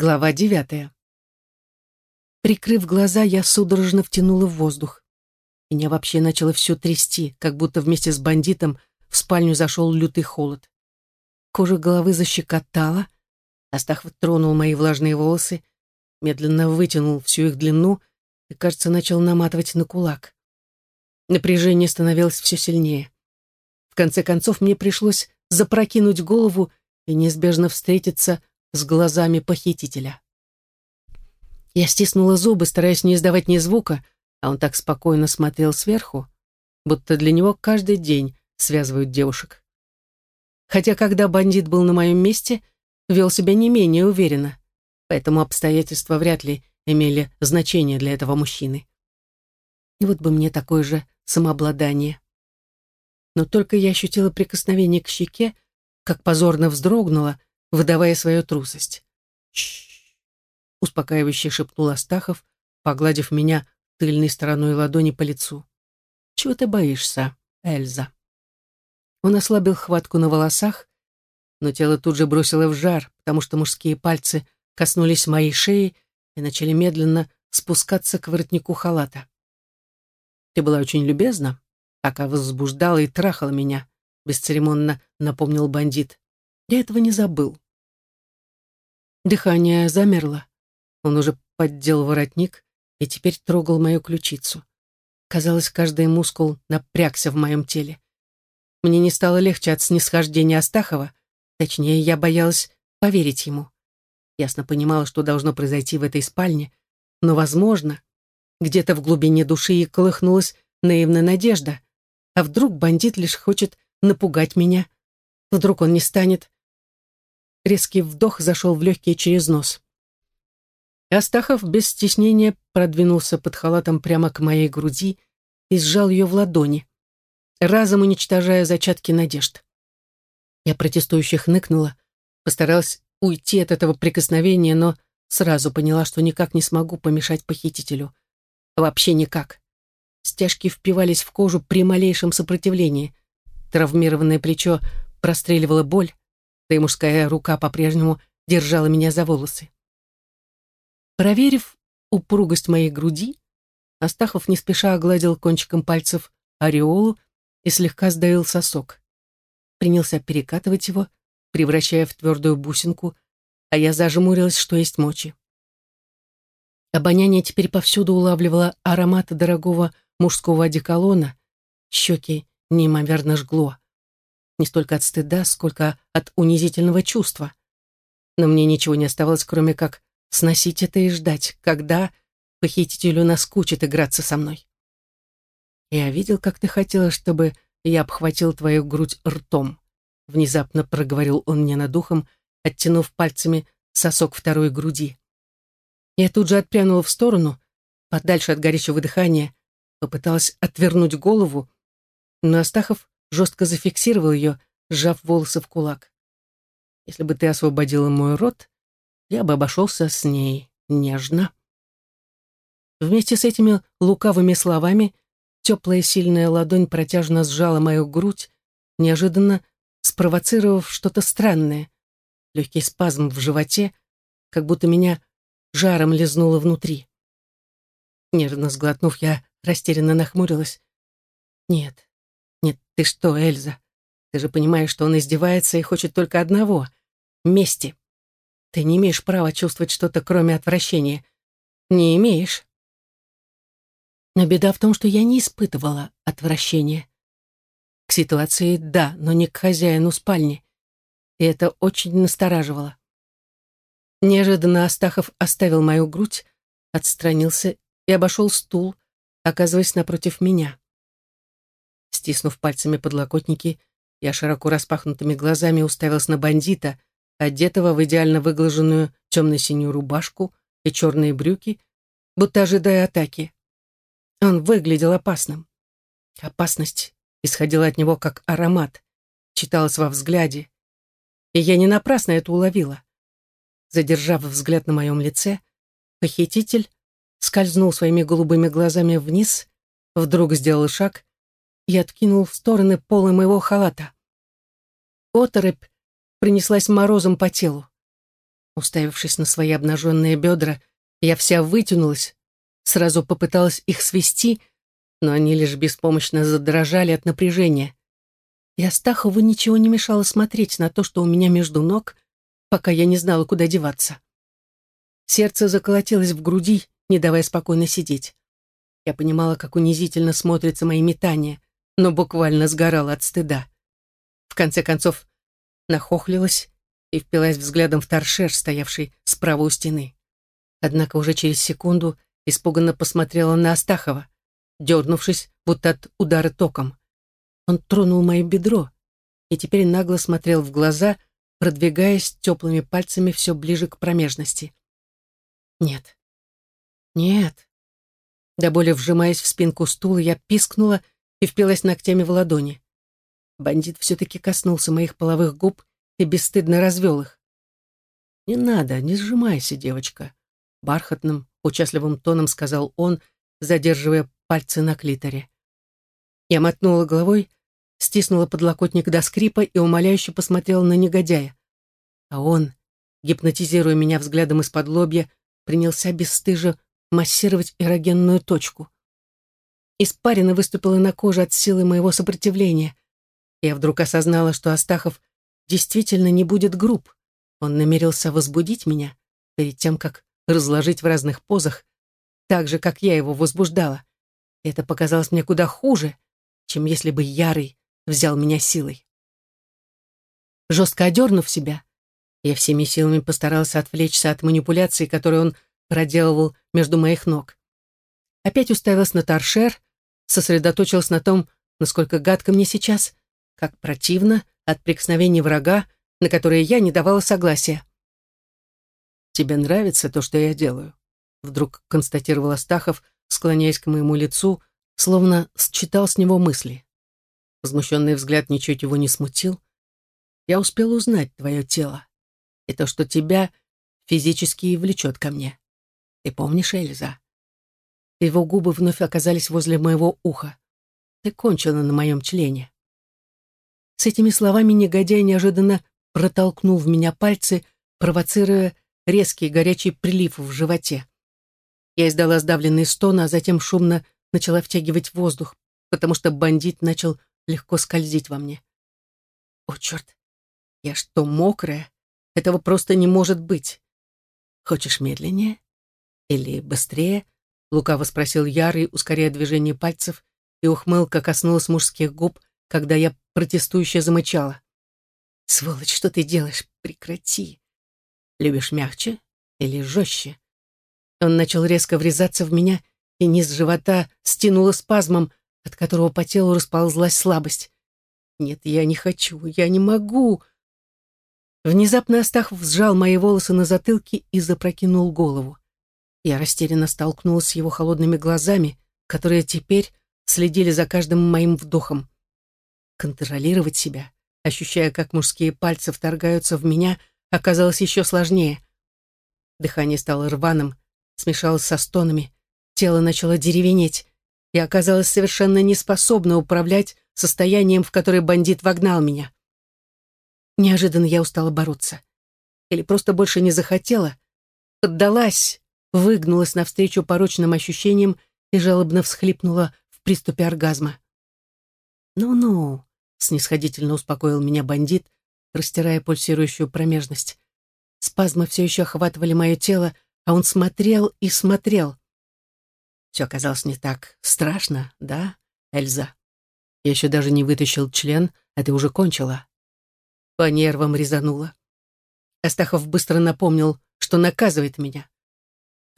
Глава девятая. Прикрыв глаза, я судорожно втянула в воздух. Меня вообще начало все трясти, как будто вместе с бандитом в спальню зашел лютый холод. Кожа головы защекотала, Астахов тронул мои влажные волосы, медленно вытянул всю их длину и, кажется, начал наматывать на кулак. Напряжение становилось все сильнее. В конце концов, мне пришлось запрокинуть голову и неизбежно встретиться с глазами похитителя. Я стиснула зубы, стараясь не издавать ни звука, а он так спокойно смотрел сверху, будто для него каждый день связывают девушек. Хотя когда бандит был на моем месте, вел себя не менее уверенно, поэтому обстоятельства вряд ли имели значение для этого мужчины. И вот бы мне такое же самообладание. Но только я ощутила прикосновение к щеке, как позорно вздрогнула, выдавая свою трусость. «Чш!» — успокаивающе шепнул Астахов, погладив меня тыльной стороной ладони по лицу. «Чего ты боишься, Эльза?» Он ослабил хватку на волосах, но тело тут же бросило в жар, потому что мужские пальцы коснулись моей шеи и начали медленно спускаться к воротнику халата. «Ты была очень любезна, пока возбуждала и трахала меня», бесцеремонно напомнил бандит. Я этого не забыл. Дыхание замерло. Он уже поддел воротник и теперь трогал мою ключицу. Казалось, каждый мускул напрягся в моем теле. Мне не стало легче от снисхождения Астахова, точнее, я боялась поверить ему. Ясно понимала, что должно произойти в этой спальне, но, возможно, где-то в глубине души и колыхнулась наивная надежда. А вдруг бандит лишь хочет напугать меня? Вдруг он не станет Резкий вдох зашел в легкие через нос. Астахов без стеснения продвинулся под халатом прямо к моей груди и сжал ее в ладони, разом уничтожая зачатки надежд. Я протестующе хныкнула, постаралась уйти от этого прикосновения, но сразу поняла, что никак не смогу помешать похитителю. Вообще никак. Стяжки впивались в кожу при малейшем сопротивлении. Травмированное плечо простреливало боль, да и мужская рука по-прежнему держала меня за волосы. Проверив упругость моей груди, Астахов не спеша огладил кончиком пальцев ореолу и слегка сдавил сосок. Принялся перекатывать его, превращая в твердую бусинку, а я зажмурилась, что есть мочи. Обоняние теперь повсюду улавливало аромат дорогого мужского одеколона, щеки неимоверно жгло не столько от стыда, сколько от унизительного чувства. Но мне ничего не оставалось, кроме как сносить это и ждать, когда похитителю наскучит играться со мной. «Я видел, как ты хотела, чтобы я обхватил твою грудь ртом», внезапно проговорил он мне над ухом, оттянув пальцами сосок второй груди. Я тут же отпрянула в сторону, подальше от горячего дыхания, попыталась отвернуть голову, но Астахов жестко зафиксировал ее, сжав волосы в кулак. Если бы ты освободила мой рот, я бы обошелся с ней нежно. Вместе с этими лукавыми словами теплая сильная ладонь протяжно сжала мою грудь, неожиданно спровоцировав что-то странное. Легкий спазм в животе, как будто меня жаром лизнуло внутри. Нервно сглотнув, я растерянно нахмурилась. Нет, ты что, Эльза? Ты же понимаешь, что он издевается и хочет только одного — мести. Ты не имеешь права чувствовать что-то, кроме отвращения. Не имеешь. Но беда в том, что я не испытывала отвращения. К ситуации — да, но не к хозяину спальни. И это очень настораживало. Неожиданно Астахов оставил мою грудь, отстранился и обошел стул, оказываясь напротив меня. Стиснув пальцами подлокотники, я широко распахнутыми глазами уставился на бандита, одетого в идеально выглаженную темно-синюю рубашку и черные брюки, будто ожидая атаки. Он выглядел опасным. Опасность исходила от него как аромат, читалась во взгляде. И я не напрасно это уловила. Задержав взгляд на моем лице, похититель скользнул своими голубыми глазами вниз, вдруг сделал шаг и откинул в стороны полы моего халата. Оторопь принеслась морозом по телу. Уставившись на свои обнаженные бедра, я вся вытянулась, сразу попыталась их свести, но они лишь беспомощно задрожали от напряжения. И Астахову ничего не мешало смотреть на то, что у меня между ног, пока я не знала, куда деваться. Сердце заколотилось в груди, не давая спокойно сидеть. Я понимала, как унизительно смотрятся мои метания, но буквально сгорала от стыда. В конце концов, нахохлилась и впилась взглядом в торшер, стоявший справа у стены. Однако уже через секунду испуганно посмотрела на Астахова, дернувшись, будто от удара током. Он тронул мое бедро и теперь нагло смотрел в глаза, продвигаясь теплыми пальцами все ближе к промежности. Нет. Нет. До боли вжимаясь в спинку стула, я пискнула и впилась ногтями в ладони. Бандит все-таки коснулся моих половых губ и бесстыдно развел их. «Не надо, не сжимайся, девочка», — бархатным, участливым тоном сказал он, задерживая пальцы на клиторе. Я мотнула головой, стиснула подлокотник до скрипа и умоляюще посмотрела на негодяя. А он, гипнотизируя меня взглядом из-под лобья, принялся бесстыже массировать эрогенную точку. Испарина выступила на коже от силы моего сопротивления. Я вдруг осознала, что Астахов действительно не будет груб. Он намерился возбудить меня перед тем, как разложить в разных позах, так же, как я его возбуждала. Это показалось мне куда хуже, чем если бы Ярый взял меня силой. Жестко одернув себя, я всеми силами постарался отвлечься от манипуляций, которые он проделывал между моих ног. Опять уставилась на торшер, сосредоточилась на том, насколько гадко мне сейчас, как противно от прикосновений врага, на которые я не давала согласия. «Тебе нравится то, что я делаю?» Вдруг констатировал Астахов, склоняясь к моему лицу, словно считал с него мысли. Возмущенный взгляд ничуть его не смутил. «Я успел узнать твое тело и то, что тебя физически влечет ко мне. Ты помнишь, Эльза?» Его губы вновь оказались возле моего уха. «Ты кончена на моем члене». С этими словами негодяй неожиданно протолкнул в меня пальцы, провоцируя резкий горячий прилив в животе. Я издала сдавленный стон, а затем шумно начала втягивать воздух, потому что бандит начал легко скользить во мне. О, черт! Я что, мокрая? Этого просто не может быть. Хочешь медленнее? Или быстрее? Лукаво спросил Ярый, ускоряя движение пальцев, и ухмылка коснулась мужских губ, когда я протестующе замычала. «Сволочь, что ты делаешь? Прекрати!» «Любишь мягче или жестче?» Он начал резко врезаться в меня, и низ живота стянуло спазмом, от которого по телу расползлась слабость. «Нет, я не хочу, я не могу!» Внезапно Астахов сжал мои волосы на затылке и запрокинул голову. Я растерянно столкнулась с его холодными глазами, которые теперь следили за каждым моим вдохом. Контролировать себя, ощущая, как мужские пальцы вторгаются в меня, оказалось еще сложнее. Дыхание стало рваным, смешалось со стонами, тело начало деревенеть, и оказалось совершенно неспособно управлять состоянием, в которое бандит вогнал меня. Неожиданно я устала бороться. Или просто больше не захотела, поддалась, выгнулась навстречу порочным ощущениям и жалобно всхлипнула в приступе оргазма. «Ну-ну», снисходительно успокоил меня бандит, растирая пульсирующую промежность. Спазмы все еще охватывали мое тело, а он смотрел и смотрел. Все оказалось не так страшно, да, Эльза? Я еще даже не вытащил член, а ты уже кончила. По нервам резанула. Астахов быстро напомнил, что наказывает меня.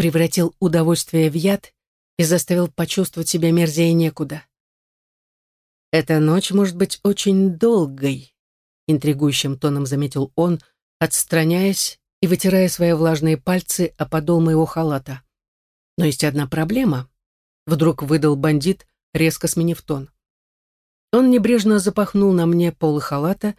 Превратил удовольствие в яд и заставил почувствовать себя мерзее некуда. «Эта ночь может быть очень долгой», — интригующим тоном заметил он, отстраняясь и вытирая свои влажные пальцы о подол моего халата. «Но есть одна проблема», — вдруг выдал бандит, резко сменив тон. Он небрежно запахнул на мне полы халата,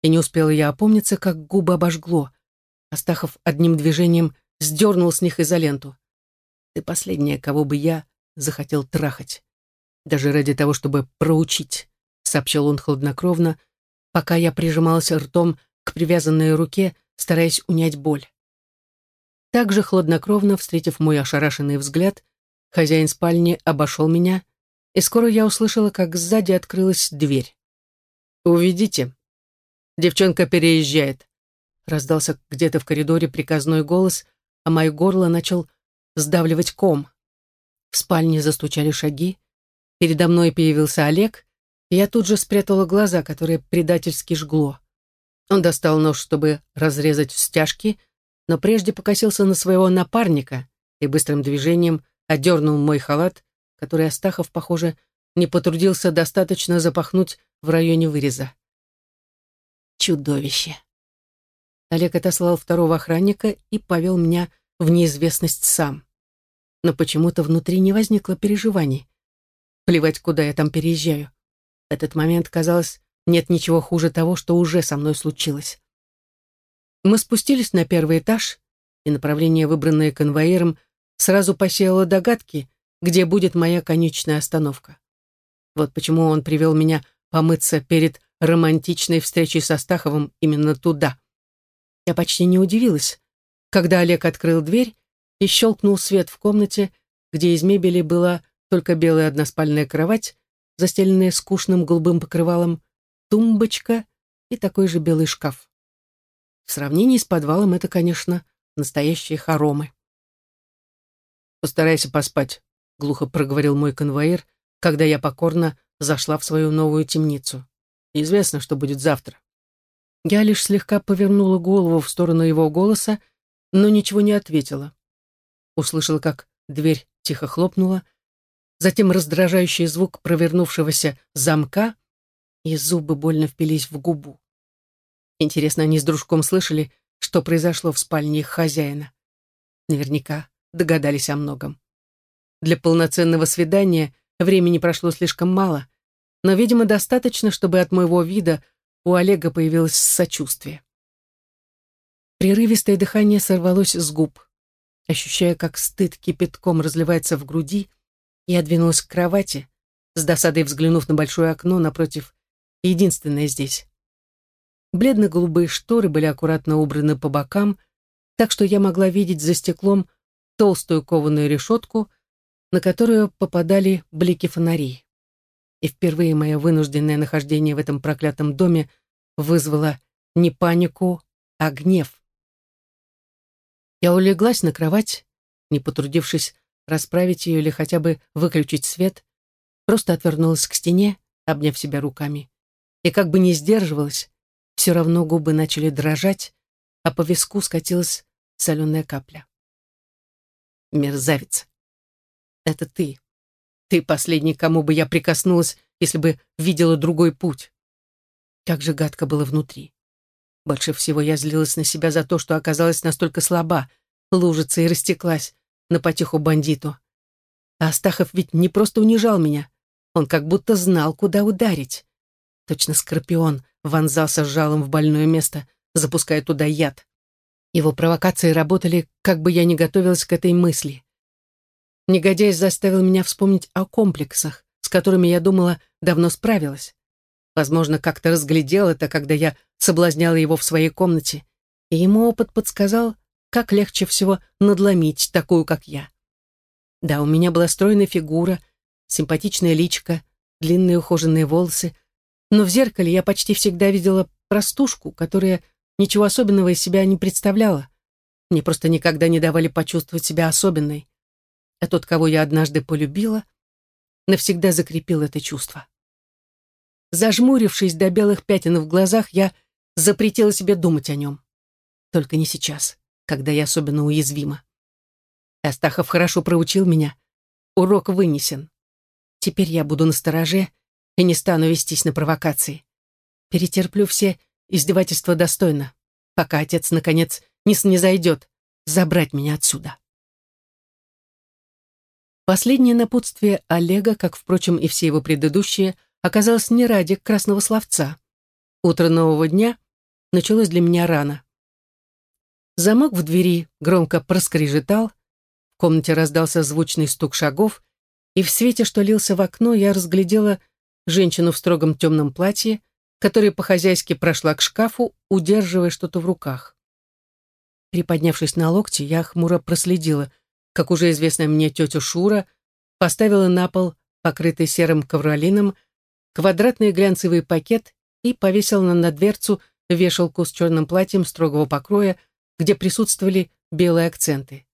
и не успела я опомниться, как губы обожгло. Астахов одним движением сдернул с них изоленту. «Ты последняя, кого бы я захотел трахать» даже ради того, чтобы проучить», — сообщил он хладнокровно, пока я прижималась ртом к привязанной руке, стараясь унять боль. Также хладнокровно, встретив мой ошарашенный взгляд, хозяин спальни обошел меня, и скоро я услышала, как сзади открылась дверь. «Уведите. Девчонка переезжает», — раздался где-то в коридоре приказной голос, а мое горло начал сдавливать ком. В спальне застучали шаги. Передо мной появился Олег, и я тут же спрятала глаза, которые предательски жгло. Он достал нож, чтобы разрезать стяжки, но прежде покосился на своего напарника и быстрым движением одернул мой халат, который Астахов, похоже, не потрудился достаточно запахнуть в районе выреза. Чудовище. Олег отослал второго охранника и повел меня в неизвестность сам. Но почему-то внутри не возникло переживаний. Плевать, куда я там переезжаю. В этот момент казалось, нет ничего хуже того, что уже со мной случилось. Мы спустились на первый этаж, и направление, выбранное конвоиром, сразу посеяло догадки, где будет моя конечная остановка. Вот почему он привел меня помыться перед романтичной встречей со Стаховым именно туда. Я почти не удивилась, когда Олег открыл дверь и щелкнул свет в комнате, где из мебели была только белая односпальная кровать, застеленная скучным голубым покрывалом, тумбочка и такой же белый шкаф. В сравнении с подвалом это, конечно, настоящие хоромы. «Постарайся поспать», — глухо проговорил мой конвоир, когда я покорно зашла в свою новую темницу. «Известно, что будет завтра». Я лишь слегка повернула голову в сторону его голоса, но ничего не ответила. Услышала, как дверь тихо хлопнула, затем раздражающий звук провернувшегося замка, и зубы больно впились в губу. Интересно, они с дружком слышали, что произошло в спальне их хозяина. Наверняка догадались о многом. Для полноценного свидания времени прошло слишком мало, но, видимо, достаточно, чтобы от моего вида у Олега появилось сочувствие. Прерывистое дыхание сорвалось с губ. Ощущая, как стыд кипятком разливается в груди, я двинулась к кровати, с досадой взглянув на большое окно напротив, единственное здесь. Бледно-голубые шторы были аккуратно убраны по бокам, так что я могла видеть за стеклом толстую кованую решетку, на которую попадали блики фонарей. И впервые мое вынужденное нахождение в этом проклятом доме вызвало не панику, а гнев. Я улеглась на кровать, не потрудившись расправить ее или хотя бы выключить свет, просто отвернулась к стене, обняв себя руками. И как бы не сдерживалась, все равно губы начали дрожать, а по виску скатилась соленая капля. Мерзавец. Это ты. Ты последний, кому бы я прикоснулась, если бы видела другой путь. Как же гадко было внутри. Больше всего я злилась на себя за то, что оказалась настолько слаба, лужица и растеклась на потеху бандиту. А Астахов ведь не просто унижал меня, он как будто знал, куда ударить. Точно скорпион вонзался жалом в больное место, запуская туда яд. Его провокации работали, как бы я ни готовилась к этой мысли. Негодяй заставил меня вспомнить о комплексах, с которыми я думала, давно справилась. Возможно, как-то разглядел это, когда я соблазняла его в своей комнате, и ему опыт подсказал, как легче всего надломить такую, как я. Да, у меня была стройная фигура, симпатичная личка, длинные ухоженные волосы, но в зеркале я почти всегда видела простушку, которая ничего особенного из себя не представляла. Мне просто никогда не давали почувствовать себя особенной. А тот, кого я однажды полюбила, навсегда закрепил это чувство. Зажмурившись до белых пятен в глазах, я запретила себе думать о нем. Только не сейчас, когда я особенно уязвима. Астахов хорошо проучил меня. Урок вынесен. Теперь я буду настороже и не стану вестись на провокации. Перетерплю все издевательства достойно, пока отец, наконец, не снизойдет забрать меня отсюда. Последнее напутствие Олега, как, впрочем, и все его предыдущие, оказалось не ради красного словца. Утро нового дня началось для меня рано. Замок в двери громко проскрежетал, в комнате раздался звучный стук шагов, и в свете, что лился в окно, я разглядела женщину в строгом темном платье, которая по-хозяйски прошла к шкафу, удерживая что-то в руках. Приподнявшись на локти, я хмуро проследила, как уже известная мне тетя Шура поставила на пол, покрытый серым ковролином, квадратный глянцевый пакет и повесила на дверцу вешалку с черным платьем строгого покроя, где присутствовали белые акценты.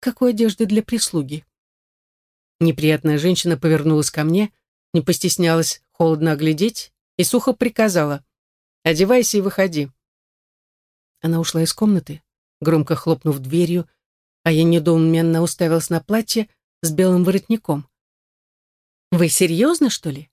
Какой одежды для прислуги? Неприятная женщина повернулась ко мне, не постеснялась холодно оглядеть и сухо приказала «Одевайся и выходи». Она ушла из комнаты, громко хлопнув дверью, а я недоуменно уставилась на платье с белым воротником. «Вы серьезно, что ли?»